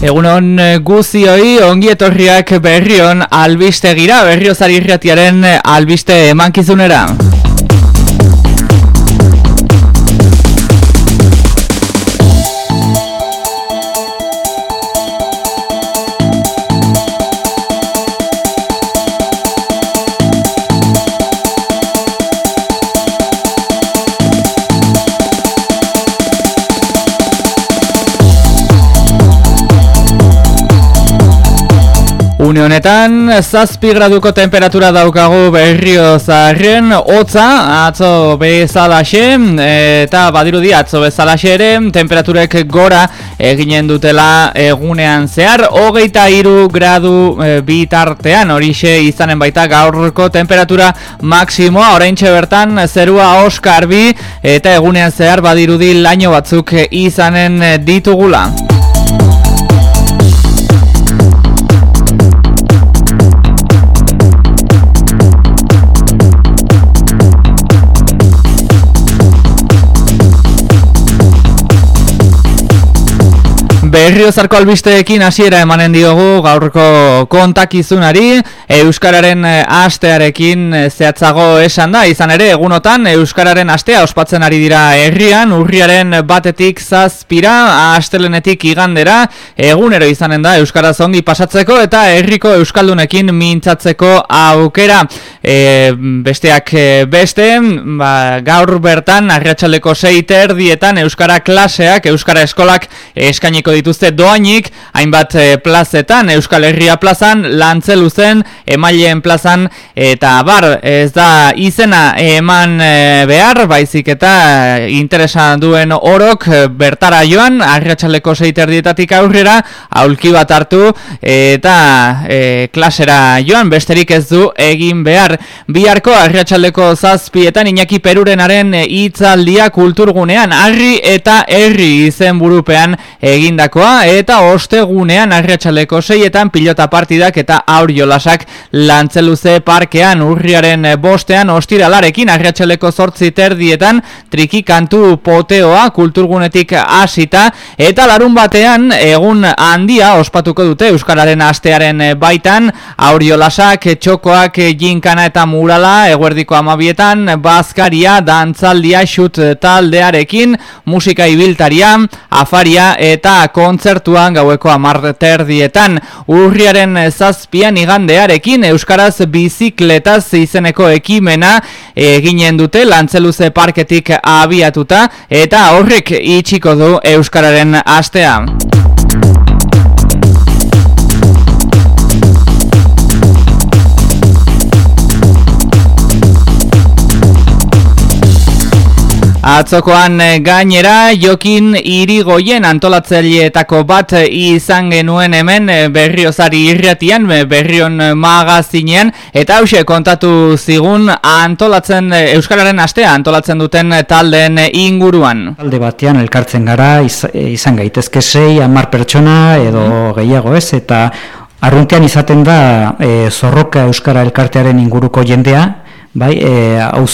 Egunon eh, guzioi ongi etorriak berrion albiste gira berriozari irratiaren albiste emankizunera. Une honetan, zazpi graduko temperatura daukagu berrio zaharren, hotza, atzo bezalaxe, eta badirudi atzo bezalaxe ere, temperaturek gora eginen dutela egunean zehar, hogeita iru gradu e, bitartean, horixe izanen baita gaurko temperatura maksimoa, orain bertan zerua oskarbi, eta egunean zehar badirudi laino batzuk izanen ditugula. Berriozarko albisteekin hasiera emanen diogu gaurko kontakizunari. Euskararen eh, astearekin eh, zehatzago esan da. Izan ere egunotan Euskararen astea ospatzen ari dira herrian. Urriaren batetik zazpira astelenetik igandera. Egunero izanen da Euskara zondi pasatzeko eta herriko Euskaldunekin mintzatzeko aukera. E, besteak beste ba, gaur bertan arriatxaleko seiter dietan Euskara klaseak Euskara eskolak eskainiko dituzte doainik, hainbat e, plazetan, Euskal Herria plazan, lantzeluzen, emaileen plazan, eta bar, ez da izena eman e, behar, baizik eta interesan duen orok bertara joan, arriatxaleko zeiter dietatik aurrera, aulki bat hartu, eta e, klasera joan, besterik ez du egin behar. Biharko arriatxaleko zazpietan, Iñaki Perurenaren hitzaldia kulturgunean, arri eta herri izen burupean eta ostegunean arratsaleko seietan pilota partidak eta aur jolasak lantzeluze parkean urriaren bostean ostiralarekin arratsaleko zortzi terdietan triki kantu poteoa kulturgunetik hasita eta larun batean egun handia ospatuko dute Euskararen astearen baitan. Aur jolasak, txokoak, jinkana eta murala eguerdiko amabietan bazkaria, dantzaldia, xut taldearekin musika ibiltaria, afaria eta kontzertuan gaueko amarterdietan urriaren zazpian igandearekin Euskaraz bizikletaz izeneko ekimena eginen dute lantzeluze parketik abiatuta eta horrek itxiko du Euskararen astea. Atzokoan eh, gainera Jokin Irigoien antolatzaileetako bat izan genuen hemen eh, Berriozari irratian eh, Berrion magazinean eta hause kontatu zigun antolatzen Euskararen astea antolatzen duten taldeen inguruan. Talde batean elkartzen gara izan gaitezke sei hamar pertsona edo mm. gehiago ez eta arruntean izaten da zorroka Euskara elkartearen inguruko jendea bai, e, hau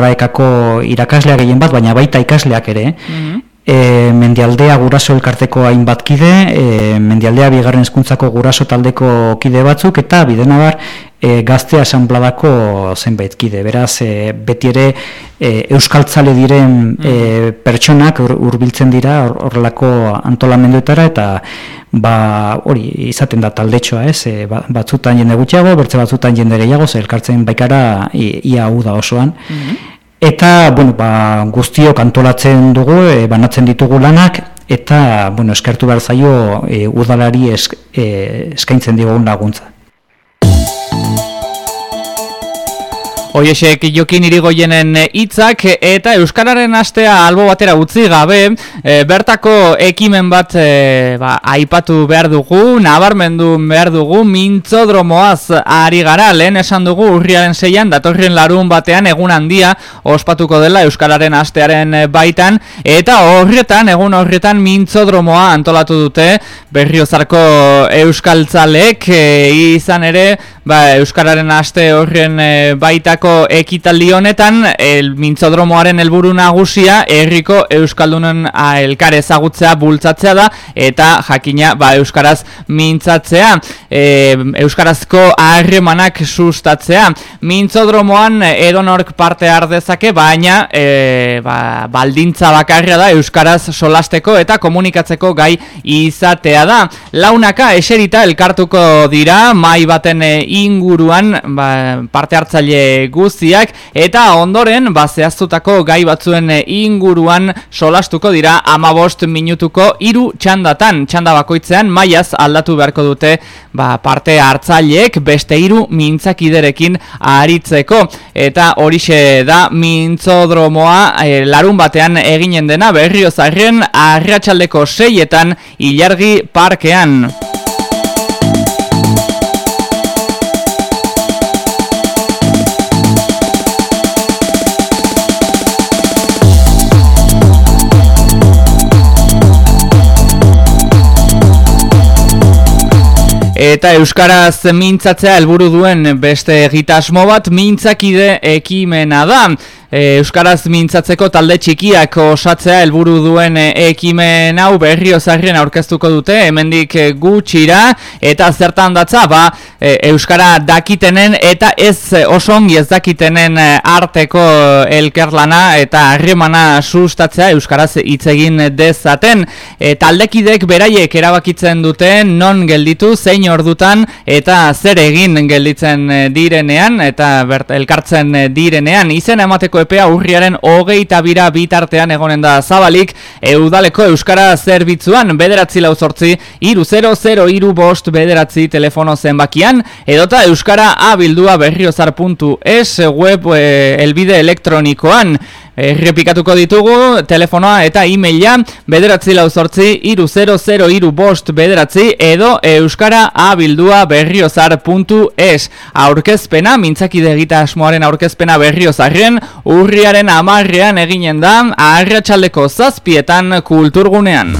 raekako irakasleak egin bat, baina baita ikasleak ere, mm mendialdea guraso elkarteko hainbat kide, e, mendialdea bigarren hezkuntzako guraso taldeko kide batzuk, eta bidena bar, e, gazte asanbladako zenbait kide. Beraz, e, beti ere e, euskaltzale diren e, pertsonak hurbiltzen dira horrelako antolamenduetara eta ba, hori izaten da taldetxoa, ez? E, ba, batzutan jende gutxiago, bertze batzutan jende gehiago, elkartzen baikara ia hau da osoan. Mhm. Eta, bueno, ba, guztiok antolatzen dugu, e, banatzen ditugu lanak, eta, bueno, eskertu behar zaio e, udalari esk, e, eskaintzen digun laguntza. Oiesek jokin irigoienen hitzak eta Euskararen astea albo batera utzi gabe e, bertako ekimen bat e, ba, aipatu behar dugu, nabarmendu behar dugu, mintzodromoaz ari gara, lehen esan dugu urriaren zeian, datorrien larun batean egun handia ospatuko dela Euskararen astearen baitan. Eta horretan, egun horretan mintzodromoa antolatu dute berriozarko Euskaltzalek e, izan ere ba, Euskararen aste horren e, baitako ekitaldi honetan, el mintzodromoaren helburu nagusia herriko Euskaldunen elkar ezagutzea bultzatzea da, eta jakina ba, Euskaraz mintzatzea, e, Euskarazko harremanak sustatzea. Mintzodromoan edonork parte ardezake, baina e, ba, baldintza bakarra da Euskaraz solasteko eta komunikatzeko gai izatea da. Launaka eserita elkartuko dira, mai baten e, inguruan ba, parte hartzaile guztiak, eta ondoren ba, zehaztutako gai batzuen inguruan solastuko dira amabost minutuko iru txandatan. Txanda bakoitzean maiaz aldatu beharko dute ba, parte hartzaileek beste hiru mintzakiderekin aritzeko. Eta horixe da mintzodromoa e, larun batean eginen dena berriozarren arratsaldeko seietan ilargi parkean. Eta Euskaraz mintzatzea helburu duen beste egitasmo bat mintzakide ekimena da. E, Euskaraz mintzatzeko talde txikiak osatzea helburu duen e, ekimen hau berrio zarrien aurkeztuko dute, hemendik e, gutxira, eta zertan datza, ba, Euskara dakitenen eta ez osongi ez dakitenen arteko elkerlana eta harremana sustatzea Euskaraz hitz egin dezaten. E, taldekidek beraiek erabakitzen dute non gelditu, zein ordutan, eta zer egin gelditzen direnean, eta bert, elkartzen direnean, izen emateko epea urriaren hogeita bira bitartean egonen da. Zabalik eudaleko euskara zerbitzuan bederatzi lau sortzi iru 0 iru bost bederatzi telefono zenbakian edota euskara abildua berriozar.es web e, elbide elektronikoan Errepikatuko ditugu, telefonoa eta e-maila bederatzi lau sortzi iru 0 iru bost bederatzi edo euskara abildua berriozar.es Aurkezpena, mintzakide egita asmoaren aurkezpena berriozarren, urriaren amarrean eginen da, arratsaldeko zazpietan kulturgunean.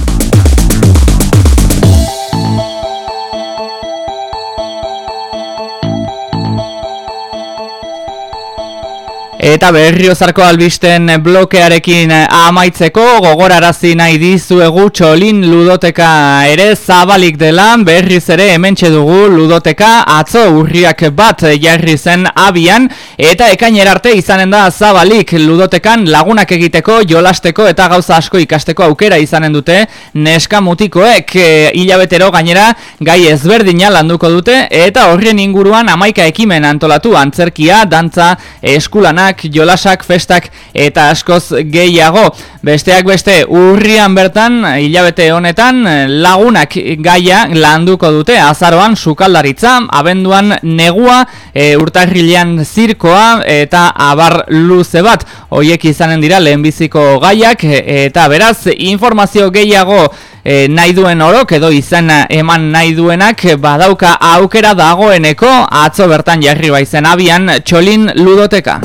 Eta berriozarko albisten blokearekin amaitzeko gogorarazi nahi dizuegu txolin ludoteka ere zabalik dela berriz ere hementxe dugu ludoteka atzo urriak bat jarri zen abian. Eta ekainer arte izanen da zabalik ludotekan lagunak egiteko jolasteko eta gauza asko ikasteko aukera izanen dute neska mutikoek. E, hilabetero gainera gai ezberdina landuko dute. Eta horrien inguruan amaika ekimen antolatu antzerkia, dantza, eskulanak jolasak, festak eta askoz gehiago. Besteak beste urrian bertan, hilabete honetan, lagunak gaia landuko dute azaroan sukaldaritza, abenduan negua, e, urtarrilean zirkoa eta abar luze bat. Hoiek izanen dira lehenbiziko gaiak eta beraz informazio gehiago e, nahi duen orok edo izan eman nahi duenak badauka aukera dagoeneko atzo bertan jarri baizen abian txolin ludoteka.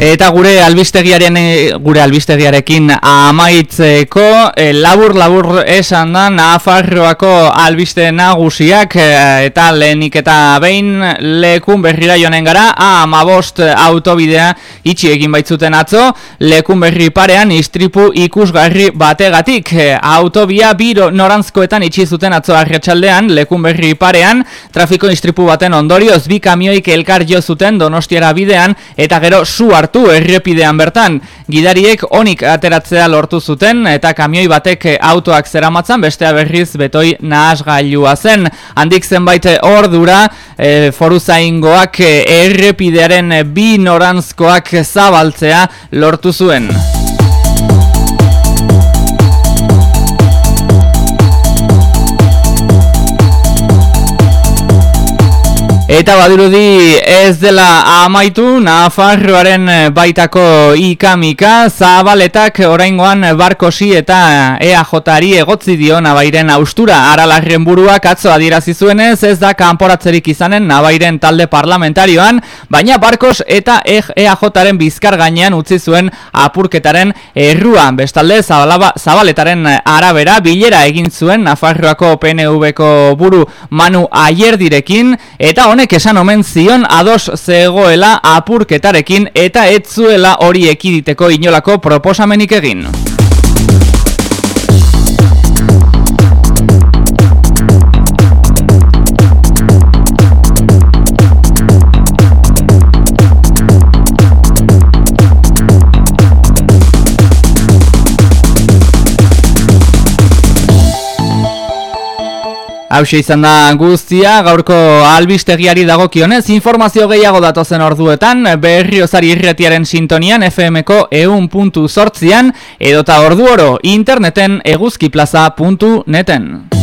Eta gure albistegiaren eh, gure albistegiarekin amaitzeko e, labur labur esan da Nafarroako albiste nagusiak e, eta lehenik eta behin lekun berrira joanen gara amabost autobidea itxi egin baitzuten atzo lekun berri parean istripu ikusgarri bategatik autobia biro norantzkoetan itxi zuten atzo arretxaldean lekun berri parean trafiko istripu baten ondorioz bi kamioik elkar jo zuten donostiara bidean eta gero su hartu errepidean bertan. Gidariek onik ateratzea lortu zuten eta kamioi batek autoak zeramatzan bestea berriz betoi nahasgailua zen. Handik zenbait ordura e, foruzaingoak errepidearen bi norantzkoak zabaltzea lortu zuen. Eta badirudi ez dela amaitu Nafarroaren baitako ikamika. Zabaletak oraingoan barkosi eta EAJari egotzi dio nabairen austura Aralarren buruak atzo adierazi zuenez ez da kanporatzerik izanen nabairen talde parlamentarioan Baina barkos eta EAJaren bizkar gainean utzi zuen apurketaren erruan Bestalde Zabaletaren arabera bilera egin zuen Nafarroako PNV-ko buru Manu Ayerdirekin Eta honek esan omen zion ados zegoela apurketarekin eta ez zuela hori ekiditeko inolako proposamenik egin. Hau izan da guztia, gaurko albistegiari dagokionez, informazio gehiago datozen orduetan, berriozari irretiaren sintonian FMko eun puntu sortzian, edota ordu oro interneten eguzkiplaza.neten.